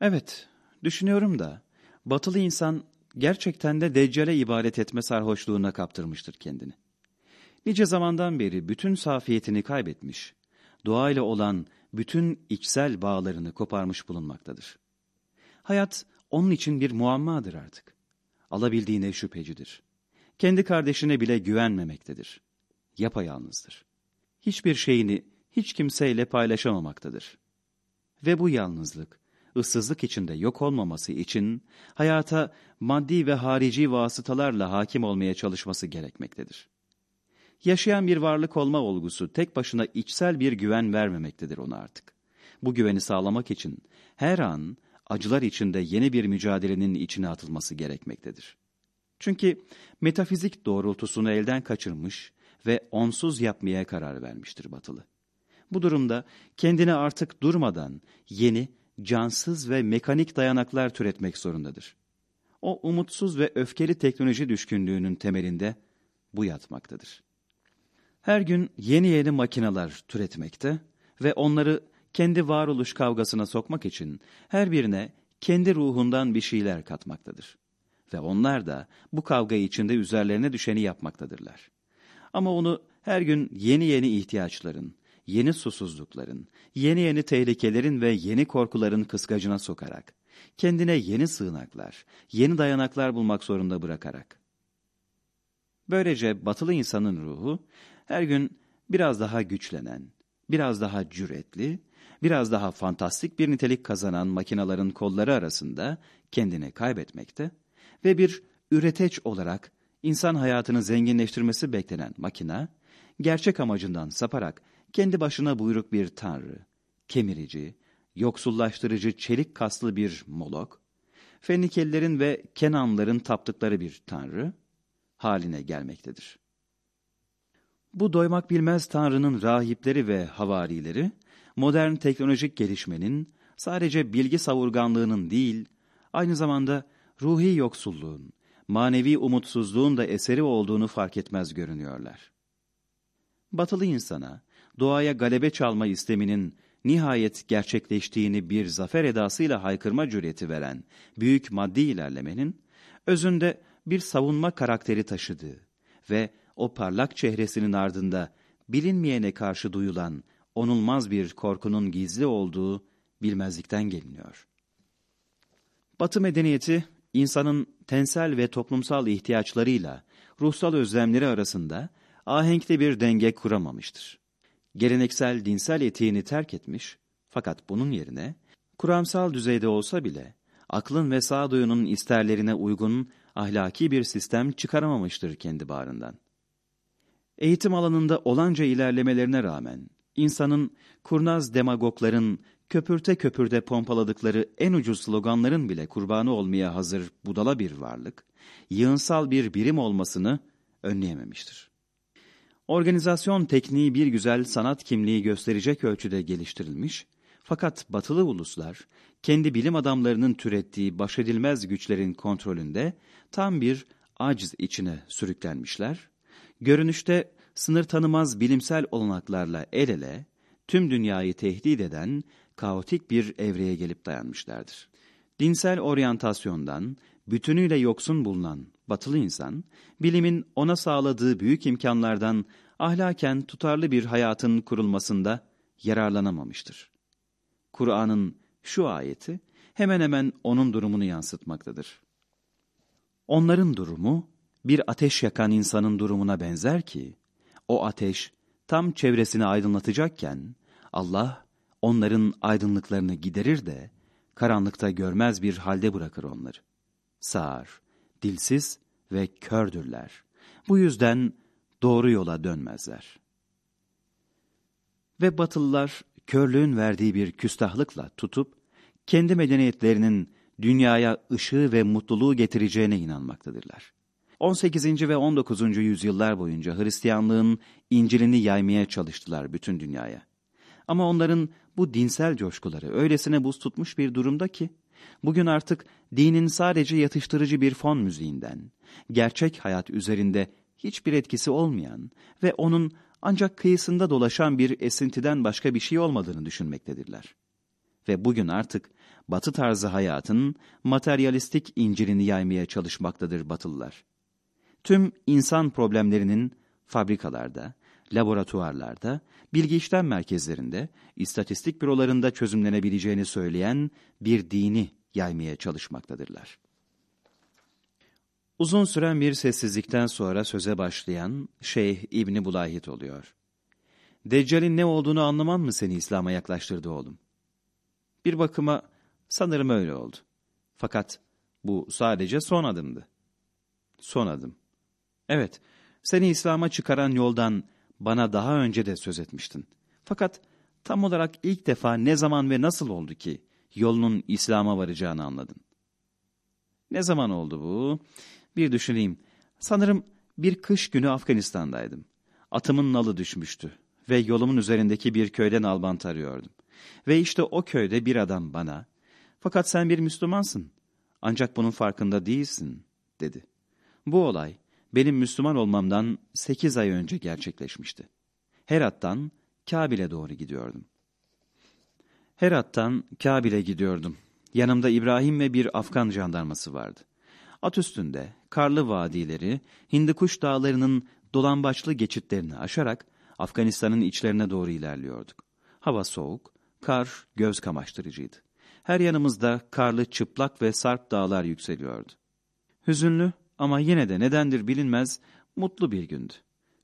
Evet, düşünüyorum da batılı insan gerçekten de Deccal'e ibadet etme sarhoşluğuna kaptırmıştır kendini. Nice zamandan beri bütün safiyetini kaybetmiş, doğayla olan bütün içsel bağlarını koparmış bulunmaktadır. Hayat onun için bir muammadır artık. Alabildiğine şüphecidir. Kendi kardeşine bile güvenmemektedir. Yapayalnızdır. Hiçbir şeyini hiç kimseyle paylaşamamaktadır. Ve bu yalnızlık, ıssızlık içinde yok olmaması için hayata maddi ve harici vasıtalarla hakim olmaya çalışması gerekmektedir. Yaşayan bir varlık olma olgusu tek başına içsel bir güven vermemektedir ona artık. Bu güveni sağlamak için her an acılar içinde yeni bir mücadelenin içine atılması gerekmektedir. Çünkü metafizik doğrultusunu elden kaçırmış ve onsuz yapmaya karar vermiştir batılı. Bu durumda kendine artık durmadan yeni, cansız ve mekanik dayanaklar türetmek zorundadır. O umutsuz ve öfkeli teknoloji düşkünlüğünün temelinde bu yatmaktadır. Her gün yeni yeni makineler türetmekte ve onları kendi varoluş kavgasına sokmak için her birine kendi ruhundan bir şeyler katmaktadır. Ve onlar da bu kavga içinde üzerlerine düşeni yapmaktadırlar. Ama onu her gün yeni yeni ihtiyaçların, yeni susuzlukların, yeni yeni tehlikelerin ve yeni korkuların kıskacına sokarak, kendine yeni sığınaklar, yeni dayanaklar bulmak zorunda bırakarak. Böylece batılı insanın ruhu her gün biraz daha güçlenen, biraz daha cüretli, biraz daha fantastik bir nitelik kazanan makinaların kolları arasında kendini kaybetmekte ve bir üreteç olarak insan hayatını zenginleştirmesi beklenen makina, gerçek amacından saparak kendi başına buyruk bir tanrı, kemirici, yoksullaştırıcı çelik kaslı bir molok, Fenikelilerin ve Kenanların taptıkları bir tanrı haline gelmektedir. Bu doymak bilmez tanrının rahipleri ve havarileri, modern teknolojik gelişmenin sadece bilgi savurganlığının değil, aynı zamanda ruhi yoksulluğun, manevi umutsuzluğun da eseri olduğunu fark etmez görünüyorlar. Batılı insana, doğaya galebe çalma isteminin nihayet gerçekleştiğini bir zafer edasıyla haykırma cüreti veren büyük maddi ilerlemenin, özünde bir savunma karakteri taşıdığı ve o parlak çehresinin ardında bilinmeyene karşı duyulan onulmaz bir korkunun gizli olduğu bilmezlikten geliniyor. Batı medeniyeti, insanın tensel ve toplumsal ihtiyaçlarıyla ruhsal özlemleri arasında ahenkli bir denge kuramamıştır. Geleneksel dinsel etiğini terk etmiş, fakat bunun yerine, kuramsal düzeyde olsa bile, aklın ve sağduyunun isterlerine uygun ahlaki bir sistem çıkaramamıştır kendi bağrından. Eğitim alanında olanca ilerlemelerine rağmen, insanın kurnaz demagogların köpürte köpürte pompaladıkları en ucuz sloganların bile kurbanı olmaya hazır budala bir varlık, yığınsal bir birim olmasını önleyememiştir. Organizasyon tekniği bir güzel sanat kimliği gösterecek ölçüde geliştirilmiş, fakat batılı uluslar, kendi bilim adamlarının türettiği baş edilmez güçlerin kontrolünde tam bir aciz içine sürüklenmişler, görünüşte sınır tanımaz bilimsel olanaklarla el ele, tüm dünyayı tehdit eden kaotik bir evreye gelip dayanmışlardır. Dinsel oryantasyondan bütünüyle yoksun bulunan batılı insan, bilimin ona sağladığı büyük imkanlardan ahlaken tutarlı bir hayatın kurulmasında yararlanamamıştır. Kur'an'ın şu ayeti hemen hemen onun durumunu yansıtmaktadır. Onların durumu bir ateş yakan insanın durumuna benzer ki, o ateş tam çevresini aydınlatacakken Allah onların aydınlıklarını giderir de karanlıkta görmez bir halde bırakır onları. Sağır, dilsiz ve kördürler. Bu yüzden doğru yola dönmezler. Ve Batılılar körlüğün verdiği bir küstahlıkla tutup kendi medeniyetlerinin dünyaya ışığı ve mutluluğu getireceğine inanmaktadırlar. 18. ve 19. yüzyıllar boyunca Hristiyanlığın İncil'ini yaymaya çalıştılar bütün dünyaya. Ama onların bu dinsel coşkuları öylesine buz tutmuş bir durumda ki, bugün artık dinin sadece yatıştırıcı bir fon müziğinden, gerçek hayat üzerinde hiçbir etkisi olmayan ve onun ancak kıyısında dolaşan bir esintiden başka bir şey olmadığını düşünmektedirler. ve bugün artık batı tarzı hayatın materyalistik incilini yaymaya çalışmaktadır Batılılar. Tüm insan problemlerinin fabrikalarda, laboratuvarlarda, bilgi işlem merkezlerinde, istatistik bürolarında çözümlenebileceğini söyleyen bir dini yaymaya çalışmaktadırlar. Uzun süren bir sessizlikten sonra söze başlayan Şeyh İbni Bulayhit oluyor. Deccal'in ne olduğunu anlaman mı seni İslam'a yaklaştırdı oğlum? Bir bakıma sanırım öyle oldu. Fakat bu sadece son adımdı. Son adım. Evet, seni İslam'a çıkaran yoldan bana daha önce de söz etmiştin. Fakat tam olarak ilk defa ne zaman ve nasıl oldu ki yolunun İslam'a varacağını anladın? Ne zaman oldu bu? Bir düşüneyim. Sanırım bir kış günü Afganistan'daydım. Atımın nalı düşmüştü ve yolumun üzerindeki bir köyden albant arıyordum. Ve işte o köyde bir adam bana, fakat sen bir Müslümansın, ancak bunun farkında değilsin, dedi. Bu olay, benim Müslüman olmamdan sekiz ay önce gerçekleşmişti. Herat'tan Kabil'e doğru gidiyordum. Herat'tan Kabil'e gidiyordum. Yanımda İbrahim ve bir Afgan jandarması vardı. At üstünde karlı vadileri, Hindikuş dağlarının dolambaçlı geçitlerini aşarak Afganistan'ın içlerine doğru ilerliyorduk. Hava soğuk, kar göz kamaştırıcıydı. Her yanımızda karlı çıplak ve sarp dağlar yükseliyordu. Hüzünlü ama yine de nedendir bilinmez mutlu bir gündü.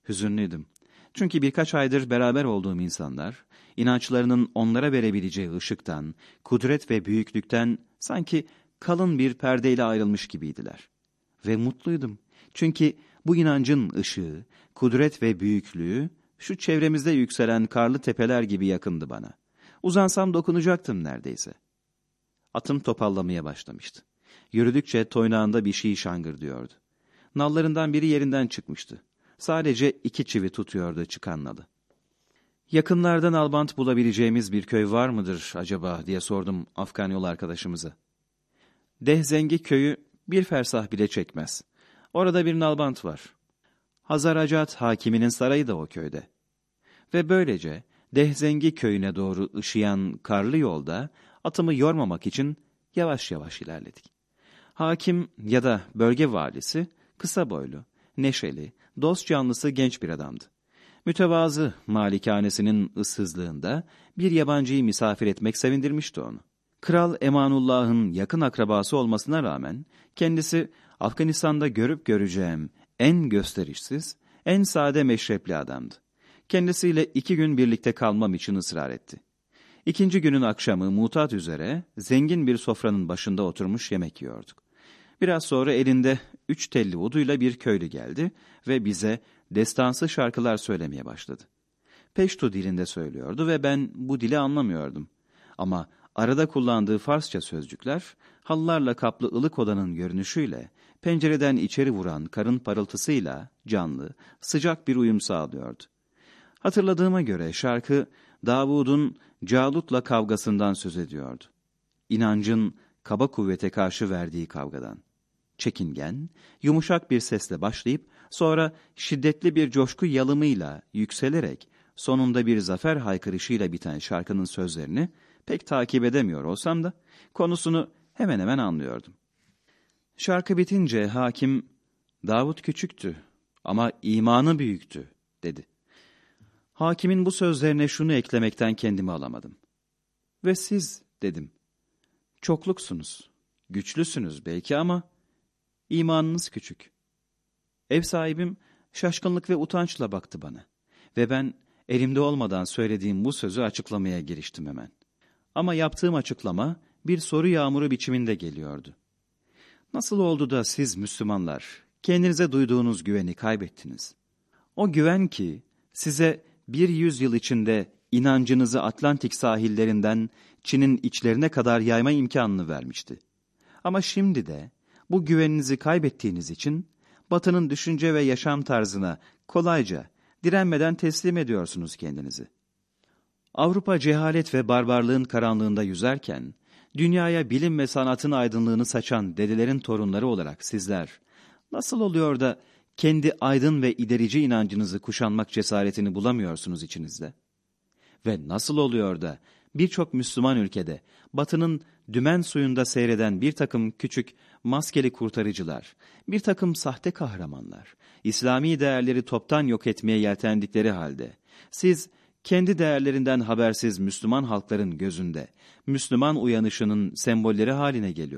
Hüzünlüydüm. Çünkü birkaç aydır beraber olduğum insanlar, inançlarının onlara verebileceği ışıktan, kudret ve büyüklükten sanki kalın bir perdeyle ayrılmış gibiydiler. Ve mutluydum. Çünkü bu inancın ışığı, kudret ve büyüklüğü şu çevremizde yükselen karlı tepeler gibi yakındı bana. Uzansam dokunacaktım neredeyse. Atım topallamaya başlamıştı. Yürüdükçe toynağında bir şey şangır diyordu. Nallarından biri yerinden çıkmıştı. Sadece iki çivi tutuyordu çıkan nalı. Yakınlardan albant bulabileceğimiz bir köy var mıdır acaba diye sordum Afgan yol arkadaşımıza. Dehzengi köyü bir fersah bile çekmez. Orada bir nalbant var. Hazaracat hakiminin sarayı da o köyde. Ve böylece Dehzengi köyüne doğru ışıyan karlı yolda atımı yormamak için yavaş yavaş ilerledik. Hakim ya da bölge valisi kısa boylu, neşeli, dost canlısı genç bir adamdı. Mütevazı malikanesinin ıssızlığında bir yabancıyı misafir etmek sevindirmişti onu. Kral Emanullah'ın yakın akrabası olmasına rağmen kendisi Afganistan'da görüp göreceğim en gösterişsiz, en sade meşrepli adamdı. Kendisiyle iki gün birlikte kalmam için ısrar etti. İkinci günün akşamı mutat üzere zengin bir sofranın başında oturmuş yemek yiyorduk. Biraz sonra elinde üç telli uduyla bir köylü geldi ve bize destansı şarkılar söylemeye başladı. Peştu dilinde söylüyordu ve ben bu dili anlamıyordum. Ama arada kullandığı Farsça sözcükler, hallarla kaplı ılık odanın görünüşüyle, pencereden içeri vuran karın parıltısıyla canlı, sıcak bir uyum sağlıyordu. Hatırladığıma göre şarkı Davud'un Calut'la kavgasından söz ediyordu. İnancın kaba kuvvete karşı verdiği kavgadan. Çekingen, yumuşak bir sesle başlayıp sonra şiddetli bir coşku yalımıyla yükselerek sonunda bir zafer haykırışıyla biten şarkının sözlerini pek takip edemiyor olsam da konusunu hemen hemen anlıyordum. Şarkı bitince hakim, Davut küçüktü ama imanı büyüktü, dedi. Hakimin bu sözlerine şunu eklemekten kendimi alamadım. Ve siz, dedim, çokluksunuz, güçlüsünüz belki ama imanınız küçük. Ev sahibim şaşkınlık ve utançla baktı bana ve ben elimde olmadan söylediğim bu sözü açıklamaya giriştim hemen. Ama yaptığım açıklama bir soru yağmuru biçiminde geliyordu. Nasıl oldu da siz Müslümanlar kendinize duyduğunuz güveni kaybettiniz? O güven ki size bir yüzyıl içinde inancınızı Atlantik sahillerinden Çin'in içlerine kadar yayma imkanını vermişti. Ama şimdi de bu güveninizi kaybettiğiniz için Batı'nın düşünce ve yaşam tarzına kolayca, direnmeden teslim ediyorsunuz kendinizi. Avrupa cehalet ve barbarlığın karanlığında yüzerken, dünyaya bilim ve sanatın aydınlığını saçan dedelerin torunları olarak sizler, nasıl oluyor da kendi aydın ve iderici inancınızı kuşanmak cesaretini bulamıyorsunuz içinizde? Ve nasıl oluyor da birçok Müslüman ülkede Batı'nın dümen suyunda seyreden bir takım küçük maskeli kurtarıcılar, bir takım sahte kahramanlar, İslami değerleri toptan yok etmeye yeltendikleri halde, siz kendi değerlerinden habersiz Müslüman halkların gözünde, Müslüman uyanışının sembolleri haline geliyor.